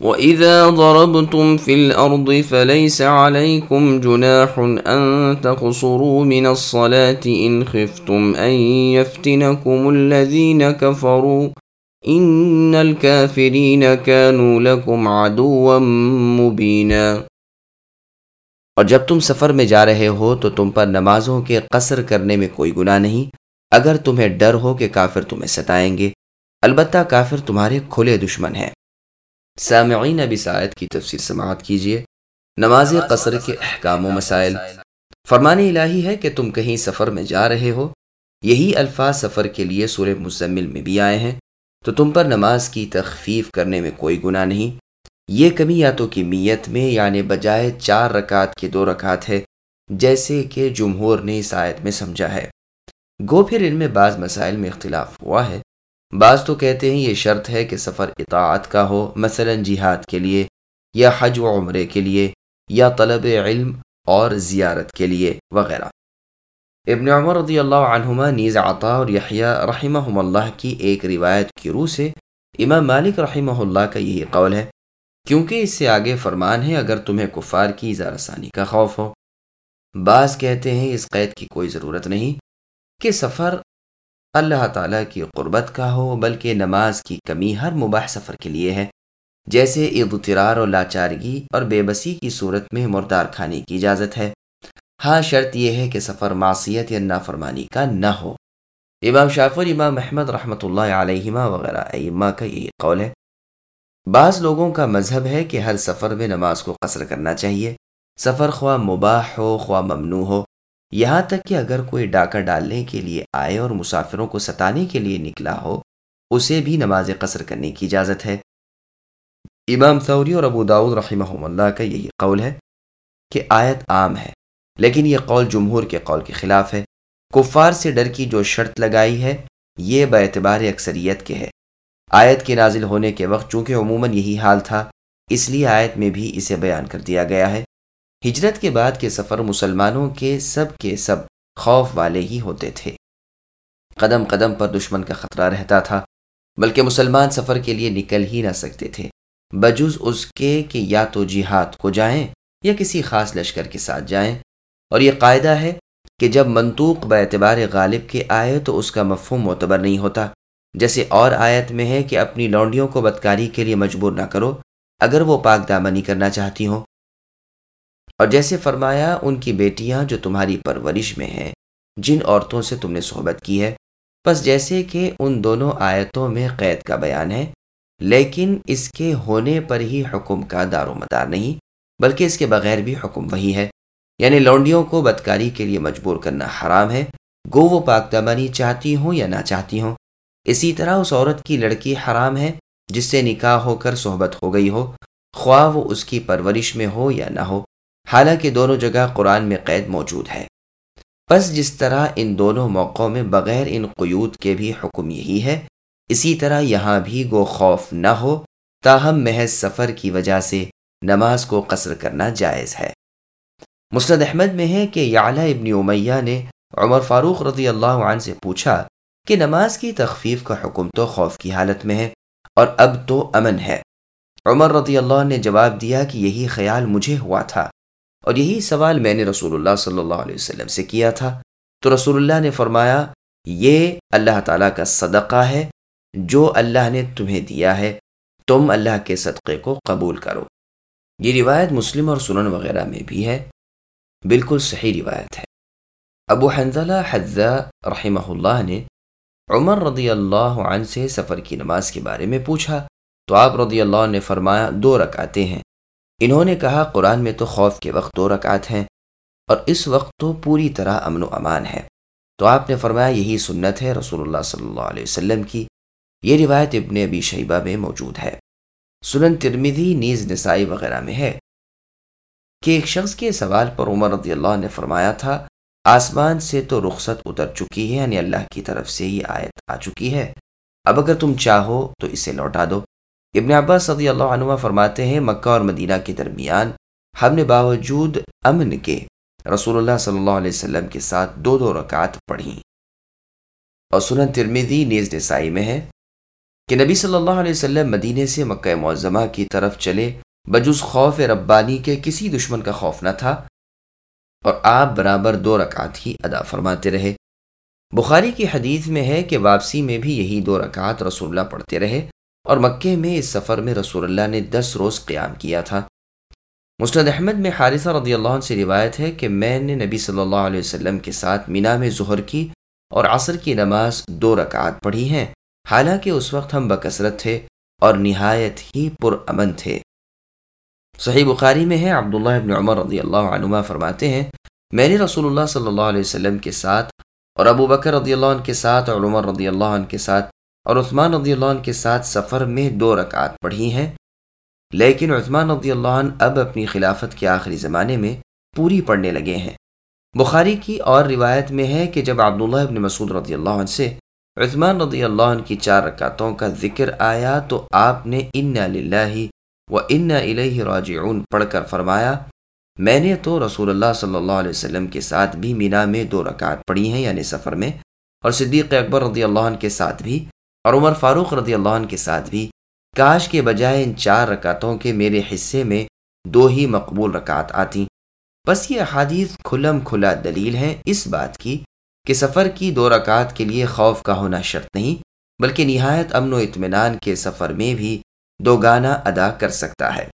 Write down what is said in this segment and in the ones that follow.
وَإِذَا ضَرَبْتُمْ فِي الْأَرْضِ فَلَيْسَ عَلَيْكُمْ جُنَاحٌ أَن تَقْصُرُوا مِنَ الصَّلَاةِ إِنْ خِفْتُمْ أَن يَفْتِنَكُمُ الَّذِينَ كَفَرُوا إِنَّ الْكَافِرِينَ كَانُوا لَكُمْ عَدُوًّا مُبِينًا۔ اور جب تم سفر میں جا رہے ہو تو تم پر نمازوں کے قصر کرنے میں کوئی گناہ نہیں۔ اگر تمہیں ڈر ہو کہ کافر تمہیں ستائیں گے، البتہ کافر تمہارے کھلے دشمن ہیں۔ سامعین ابی سائد کی تفسیر سماعت کیجیے۔ نماز قصر کے احکام و مسائل۔ فرمان الہی ہے کہ تم کہیں سفر میں جا رہے ہو۔ یہی الفاظ سفر کے لیے سورہ مزمل میں بھی آئے ہیں۔ تو تم پر نماز کی تخفیف کرنے میں کوئی گناہ نہیں۔ یہ کمی یا تو کمیت میں یعنی بجائے چار رکعت کے دو رکعت ہے، جیسے کہ جمہور نے اس آیت میں سمجھا ہے۔ گو پھر ان میں بعض مسائل میں اختلاف ہوا ہے۔ بعض تو کہتے ہیں یہ شرط ہے کہ سفر اطاعت کا ہو، مثلا جہاد کے لیے، یا حج و عمرے کے لیے، یا طلب علم اور زیارت کے لیے، وغیرہ۔ ابن عمر رضی اللہ عنہما نیز عطا اور یحییٰ رحمہ اللہ کی ایک روایت کی روح سے امام مالک رحمہ اللہ کا یہی قول ہے، کیونکہ اس سے آگے فرمان ہے، اگر تمہیں کفار کی ثانی کا خوف ہو۔ بعض کہتے ہیں اس قید کی کوئی ضرورت نہیں کہ سفر اللہ تعالیٰ کی قربت کا ہو، بلکہ نماز کی کمی ہر مباح سفر کے لیے ہے۔ جیسے اضطرار اور لاچارگی اور بے بسی کی صورت میں مردار کھانے کی اجازت ہے۔ ہاں شرط یہ ہے کہ سفر معصیت یا نافرمانی کا نہ ہو۔ امام شافر امام محمد رحمۃ اللہ علیہما وغیرہ ایما کا یہی قول ہے۔ بعض لوگوں کا مذہب ہے کہ ہر سفر میں نماز کو قصر کرنا چاہیے۔ سفر خواہ مباح ہو، خواہ ممنوع ہو یہاں تک کہ اگر کوئی ڈاکہ ڈالنے کے لیے آئے اور مسافروں کو ستانے کے لیے نکلا ہو، اسے بھی نماز قصر کرنے کی اجازت ہے۔ امام ثوری اور ابو داود رحمہ اللہ کا یہی قول ہے کہ آیت عام ہے، لیکن یہ قول جمہور کے قول کے خلاف ہے۔ کفار سے ڈر کی جو شرط لگائی ہے، یہ اعتبار اکثریت کے ہے۔ آیت کے نازل ہونے کے وقت چونکہ عموماً یہی حال تھا، اس لیے آیت میں بھی اسے بیان کر دیا گیا ہے۔ ہجرت کے بعد کے سفر مسلمانوں کے سب کے سب خوف والے ہی ہوتے تھے۔ قدم قدم پر دشمن کا خطرہ رہتا تھا، بلکہ مسلمان سفر کے لیے نکل ہی نہ سکتے تھے۔ بجز اس کے کہ یا تو جہاد کو جائیں یا کسی خاص لشکر کے ساتھ جائیں۔ اور یہ قاعدہ ہے کہ جب منطوق اعتبار غالب کے آئے تو اس کا مفہوم معتبر نہیں ہوتا۔ جیسے اور آیت میں ہے کہ اپنی لونڈیوں کو بدکاری کے لیے مجبور نہ کرو، اگر وہ پاک دامنی کرنا چاہتی ہوں۔ اور جیسے فرمایا، ان کی بیٹیاں جو تمہاری پرورش میں ہیں، جن عورتوں سے تم نے صحبت کی ہے۔ بس جیسے کہ ان دونوں آیتوں میں قید کا بیان ہے، لیکن اس کے ہونے پر ہی حکم کا دار و مدار نہیں، بلکہ اس کے بغیر بھی حکم وہی ہے۔ یعنی لونڈیوں کو بدکاری کے لیے مجبور کرنا حرام ہے، گو وہ پاک دمانی چاہتی ہوں یا نہ چاہتی ہوں۔ اسی طرح اس عورت کی لڑکی حرام ہے، جس سے نکاح ہو کر صحبت ہو گئی ہو، خواہ وہ اس کی پرورش میں ہو یا نہ ہو۔ حالانکہ دونوں جگہ قرآن میں قید موجود ہے۔ بس جس طرح ان دونوں موقعوں میں بغیر ان قیود کے بھی حکم یہی ہے، اسی طرح یہاں بھی گو خوف نہ ہو، تاہم محض سفر کی وجہ سے نماز کو قصر کرنا جائز ہے۔ مسند احمد میں ہے کہ یعلا ابن امیہ نے عمر فاروق رضی اللہ عنہ سے پوچھا کہ نماز کی تخفیف کا حکم تو خوف کی حالت میں ہے اور اب تو امن ہے۔ عمر رضی اللہ نے جواب دیا کہ یہی خیال مجھے ہوا تھا۔ اور یہی سوال میں نے رسول اللہ صلی اللہ علیہ وسلم سے کیا تھا۔ تو رسول اللہ نے فرمایا، یہ اللہ تعالیٰ کا صدقہ ہے، جو اللہ نے تمہیں دیا ہے، تم اللہ کے صدقے کو قبول کرو۔ یہ روایت مسلم اور سنن وغیرہ میں بھی ہے۔ بالکل صحیح روایت ہے۔ ابو حنزلہ حضہ رحمہ اللہ نے عمر رضی اللہ عنہ سے سفر کی نماز کے بارے میں پوچھا۔ تو آپ رضی اللہ نے فرمایا، دو رکعتیں ہیں۔ انہوں نے کہا، قرآن میں تو خوف کے وقت دو رکعت ہیں اور اس وقت تو پوری طرح امن و امان ہے۔ تو آپ نے فرمایا، یہی سنت ہے رسول اللہ صلی اللہ علیہ وسلم کی۔ یہ روایت ابن ابی شیبہ میں موجود ہے۔ سنن ترمیدی نیز نسائی وغیرہ میں ہے۔ کہ ایک شخص کے سوال پر عمر رضی اللہ نے فرمایا تھا، آسمان سے تو رخصت اتر چکی ہے یعنی اللہ کی طرف سے ہی آیت آ چکی ہے۔ اب اگر تم چاہو تو اسے لوٹا دو۔ ابن عباس صدی اللہ عنہ فرماتے ہیں، مکہ اور مدینہ کے درمیان ہم نے باوجود امن کے رسول اللہ صلی اللہ علیہ وسلم کے ساتھ دو دو رکعت پڑھی۔ اور سنن ترمیدی نیز نسائی میں ہے کہ نبی صلی اللہ علیہ وسلم مدینے سے مکہ معظمہ کی طرف چلے، بجز خوف ربانی کے کسی دشمن کا خوف نہ تھا۔ اور آپ برابر دو رکعت ہی ادا فرماتے رہے۔ بخاری کی حدیث میں ہے کہ واپسی میں بھی یہی دو رکعت رسول اللہ پڑھتے رہے۔ اور مکے میں اس سفر میں رسول اللہ نے دس روز قیام کیا تھا۔ مسند احمد میں حارثہ رضی اللہ عنہ سے روایت ہے کہ میں نے نبی صلی اللہ علیہ وسلم کے ساتھ مینا میں ظہر کی اور عصر کی نماز دو رکعت پڑھی ہیں۔ حالانکہ اس وقت ہم بکثرت تھے اور نہایت ہی پر امن تھے۔ صحیح بخاری میں ہے، عبداللہ ابن عمر رضی اللہ عنہ فرماتے ہیں، میں نے رسول اللہ صلی اللہ علیہ وسلم کے ساتھ اور ابو بکر رضی اللہ عنہ کے ساتھ اور عمر رضی اللہ عنہ کے ساتھ اور عثمان رضی اللہ عنہ کے ساتھ سفر میں دو رکعت پڑھی ہیں۔ لیکن عثمان رضی اللہ عنہ اب اپنی خلافت کے آخری زمانے میں پوری پڑھنے لگے ہیں۔ بخاری کی اور روایت میں ہے کہ جب عبداللہ ابن مسعود رضی اللہ عنہ سے عثمان رضی اللہ عنہ کی چار رکعتوں کا ذکر آیا تو آپ نے ان للہ و ان الہ راجعون پڑھ کر فرمایا، میں نے تو رسول اللہ صلی اللہ علیہ وسلم کے ساتھ بھی مینا میں دو رکعت پڑھی ہیں یعنی سفر میں، اور صدیق اکبر رضی اللہ عنہ کے ساتھ بھی اور عمر فاروق رضی اللہ عنہ کے ساتھ بھی کاش کے بجائے ان چار رکعتوں کے میرے حصے میں دو ہی مقبول رکعت آتی بس یہ احادیث کھلم کھلا دلیل ہیں اس بات کی کہ سفر کی دو رکعت کے لیے خوف کا ہونا شرط نہیں، بلکہ نہایت امن و اطمینان کے سفر میں بھی دو گانا ادا کر سکتا ہے۔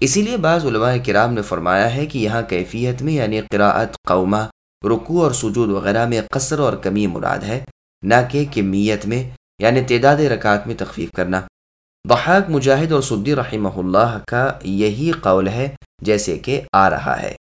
اسی لیے بعض علماء کرام نے فرمایا ہے کہ یہاں کیفیت میں یعنی قراءت، قومہ، رکوع اور سجود وغیرہ میں قصر اور کمی مراد ہے، نہ کہ کمیت میں۔ یعنی تعداد رکعت میں تخفیف کرنا۔ بحاق مجاہد اور سدی رحمہ اللہ کا یہی قول ہے جیسے کہ آ رہا ہے۔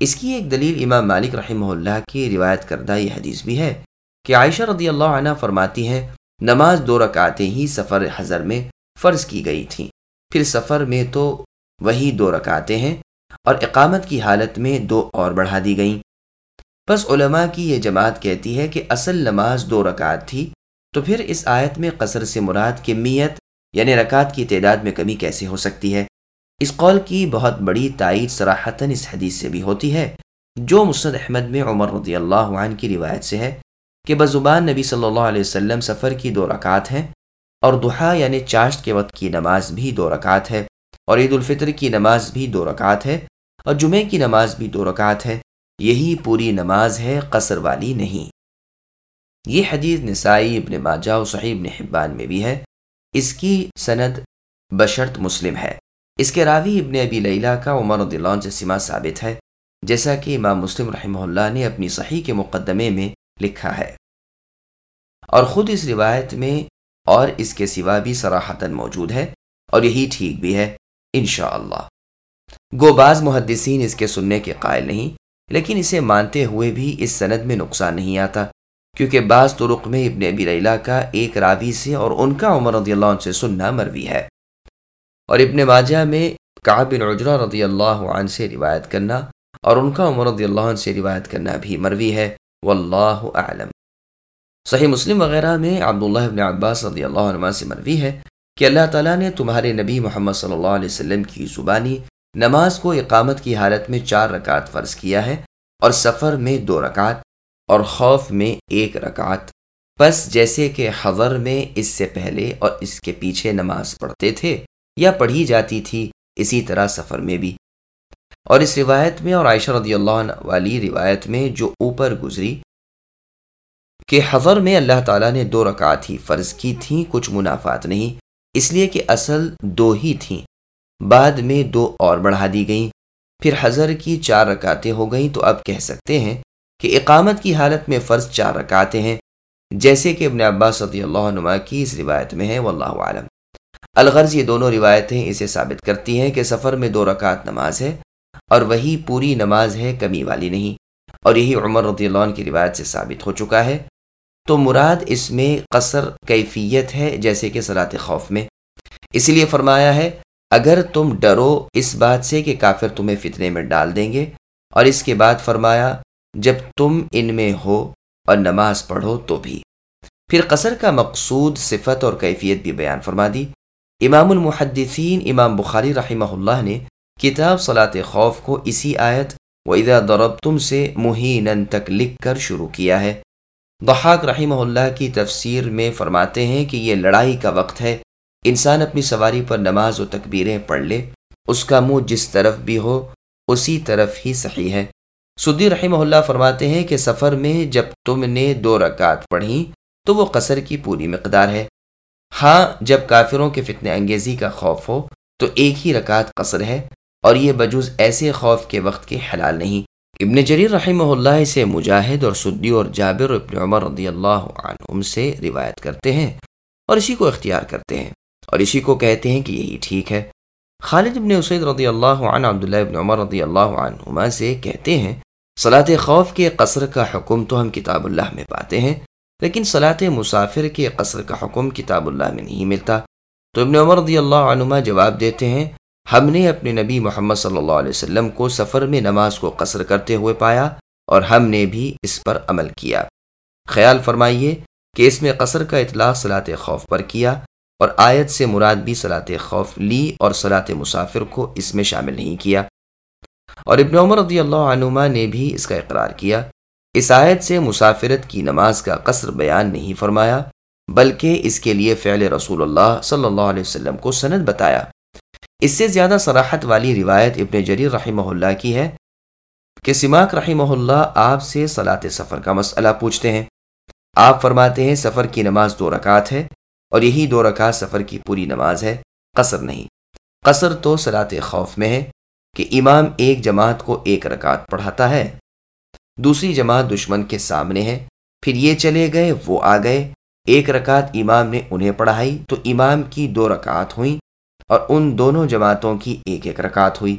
اس کی ایک دلیل امام مالک رحمہ اللہ کی روایت کردہ یہ حدیث بھی ہے کہ عائشہ رضی اللہ عنہ فرماتی ہیں، نماز دو رکعتیں ہی سفر حضر میں فرض کی گئی تھیں۔ پھر سفر میں تو وہی دو رکعتیں ہیں اور اقامت کی حالت میں دو اور بڑھا دی گئیں۔ بس علماء کی یہ جماعت کہتی ہے کہ اصل نماز دو رکعت تھی تو پھر اس آیت میں قصر سے مراد کمیت یعنی رکعت کی تعداد میں کمی کیسے ہو سکتی ہے؟ اس قول کی بہت بڑی تائید سراحتاً اس حدیث سے بھی ہوتی ہے، جو مسند احمد میں عمر رضی اللہ عنہ کی روایت سے ہے کہ بزبان نبی صلی اللہ علیہ وسلم سفر کی دو رکعت ہیں اور دحا یعنی چاشت کے وقت کی نماز بھی دو رکعت ہے اور عید الفطر کی نماز بھی دو رکعت ہے اور جمعہ کی نماز بھی دو رکعت ہے، یہی پوری نماز ہے، قصر والی نہیں۔ یہ حدیث نسائی ابن ماجہ و صحیح ابن حبان میں بھی ہے۔ اس کی سند بشرط مسلم ہے۔ اس کے راوی ابن ابی لیلہ کا عمر عنہ سے سما ثابت ہے، جیسا کہ امام مسلم رحمہ اللہ نے اپنی صحیح کے مقدمے میں لکھا ہے۔ اور خود اس روایت میں اور اس کے سوا بھی سراحتاً موجود ہے اور یہی ٹھیک بھی ہے، انشاءاللہ۔ گو بعض محدثین اس کے سننے کے قائل نہیں، لیکن اسے مانتے ہوئے بھی اس سند میں نقصان نہیں آتا۔ کیونکہ بعض طرق میں ابن ابی ریلا کا ایک راوی سے اور ان کا عمر رضی اللہ عنہ سے سننا مروی ہے۔ اور ابن ماجہ میں کعب بن عجرہ رضی اللہ عنہ سے روایت کرنا اور ان کا عمر رضی اللہ عنہ سے روایت کرنا بھی مروی ہے۔ واللہ اعلم۔ صحیح مسلم وغیرہ میں عبداللہ ابن عباس رضی اللہ عنہ سے مروی ہے کہ اللہ تعالیٰ نے تمہارے نبی محمد صلی اللہ علیہ وسلم کی زبانی نماز کو اقامت کی حالت میں چار رکعت فرض کیا ہے اور سفر میں دو رکعت اور خوف میں ایک رکعت۔ بس جیسے کہ حضر میں اس سے پہلے اور اس کے پیچھے نماز پڑھتے تھے یا پڑھی جاتی تھی، اسی طرح سفر میں بھی۔ اور اس روایت میں اور عائشہ رضی اللہ عنہ والی روایت میں جو اوپر گزری کہ حضر میں اللہ تعالیٰ نے دو رکعت ہی فرض کی تھیں، کچھ منافعات نہیں، اس لیے کہ اصل دو ہی تھیں۔ بعد میں دو اور بڑھا دی گئیں۔ پھر حضر کی چار رکاتیں ہو گئیں تو اب کہہ سکتے ہیں کہ اقامت کی حالت میں فرض چار رکاتیں ہیں، جیسے کہ ابن عباس صدی اللہ عنہ کی اس روایت میں ہے، واللہ عالم الغرض یہ دونوں روایتیں اسے ثابت کرتی ہیں کہ سفر میں دو رکعت نماز ہے اور وہی پوری نماز ہے، کمی والی نہیں۔ اور یہی عمر رضی اللہ عنہ کی روایت سے ثابت ہو چکا ہے۔ تو مراد اس میں قصر کیفیت ہے، جیسے کہ صلاح خوف میں۔ اس لیے فرمایا ہے، اگر تم ڈرو اس بات سے کہ کافر تمہیں فتنے میں ڈال دیں گے۔ اور اس کے بعد فرمایا جب تم ان میں ہو اور نماز پڑھو تو بھی۔ پھر قصر کا مقصود صفت اور کیفیت بھی بیان فرما دی۔ امام المحدثین، امام بخاری رحمہ اللہ نے کتاب صلاط خوف کو اسی آیت و ادا دورب تم سے مہین تک لکھ کر شروع کیا ہے۔ بحاق رحمہ اللہ کی تفسیر میں فرماتے ہیں کہ یہ لڑائی کا وقت ہے۔ انسان اپنی سواری پر نماز و تکبیریں پڑھ لے، اس کا منہ جس طرف بھی ہو، اسی طرف ہی صحیح ہے۔ سدی رحمہ اللہ فرماتے ہیں کہ سفر میں جب تم نے دو رکعت پڑھی، تو وہ قصر کی پوری مقدار ہے۔ ہاں جب کافروں کے فتن انگیزی کا خوف ہو، تو ایک ہی رکعت قصر ہے، اور یہ بجوز ایسے خوف کے وقت کے حلال نہیں۔ ابن جریر رحمہ اللہ سے مجاہد اور سدی اور جابر ابن عمر رضی اللہ عنہم سے روایت کرتے ہیں اور اسی کو اختیار کرتے ہیں۔ اور اسی کو کہتے ہیں کہ یہی ٹھیک ہے۔ خالد ابن اسید رضی اللہ عنہ، عبداللہ ابن عمر رضی اللہ عنہما سے کہتے ہیں صلاح خوف کے قصر کا حکم تو ہم کتاب اللہ میں پاتے ہیں، لیکن صلاح مسافر کے قصر کا حکم کتاب اللہ میں نہیں ملتا۔ تو ابن عمر رضی اللہ عنما جواب دیتے ہیں، ہم نے اپنے نبی محمد صلی اللہ علیہ وسلم کو سفر میں نماز کو قصر کرتے ہوئے پایا اور ہم نے بھی اس پر عمل کیا۔ خیال فرمائیے کہ اس میں قصر کا اطلاع صلاح خوف پر کیا اور آیت سے مراد بھی صلاح خوف لی اور صلاح مسافر کو اس میں شامل نہیں کیا۔ اور ابن عمر رضی اللہ عنما نے بھی اس کا اقرار کیا۔ اس آیت سے مسافرت کی نماز کا قصر بیان نہیں فرمایا، بلکہ اس کے لیے فعل رسول اللہ صلی اللہ علیہ وسلم کو سند بتایا۔ اس سے زیادہ صراحت والی روایت ابن جریر رحمہ اللہ کی ہے کہ سماک رحمہ اللہ آپ سے صلاح سفر کا مسئلہ پوچھتے ہیں۔ آپ فرماتے ہیں سفر کی نماز دو رکعت ہے اور یہی دو رکعت سفر کی پوری نماز ہے، قصر نہیں۔ قصر تو صلاح خوف میں ہے۔ کہ امام ایک جماعت کو ایک رکعت پڑھاتا ہے۔ دوسری جماعت دشمن کے سامنے ہے۔ پھر یہ چلے گئے، وہ آ گئے۔ ایک رکعت امام نے انہیں پڑھائی تو امام کی دو رکعت ہوئیں اور ان دونوں جماعتوں کی ایک ایک رکعت ہوئی۔